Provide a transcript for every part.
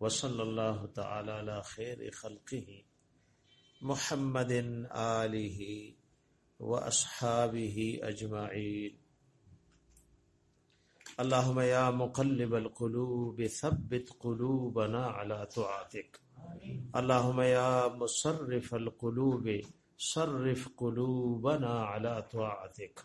وصلی الله تعالی علی خیر خلقه محمد آله واصحابه اجمعين اللهم يا مقلب القلوب ثبت قلوبنا على طاعتك اللهم يا مصرف القلوب صرف قلوبنا على طاعتك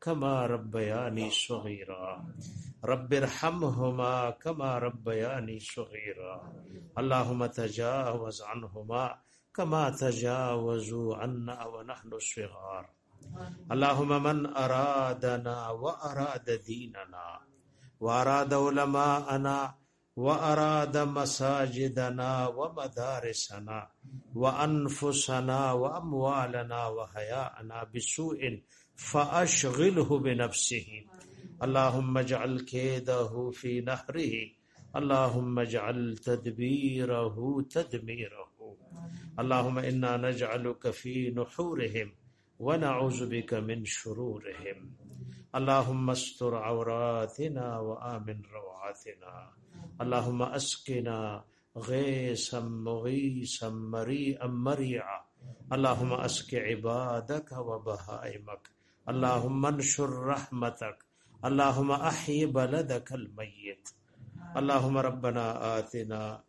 كما ربياني صغيرا رب ارحمهما كما ربياني صغيرا اللهم تجاوز عنهما كما تجاوزوا عنا ونحن الصغار اللهم من أرادنا وأراد ديننا وأراد علماءنا وأراد مساجدنا ومدارسنا وأنفسنا وأموالنا وحياءنا بسوء فأشغله بنفسه اللهم اجعل كيده في نحره اللهم اجعل تدبيره تدميره اللهم إنا نجعلك في نحورهم ونعوذ بك من شرورهم اللهم استر عوراتنا وآمن روعاتنا اللهم أسقنا غيثا مغيثا مريئا مريعا اللهم أسق عبادك وبهائمك اللهم انشر رحمتك اللهم أحي بلدك الميت اللهم ربنا آتنا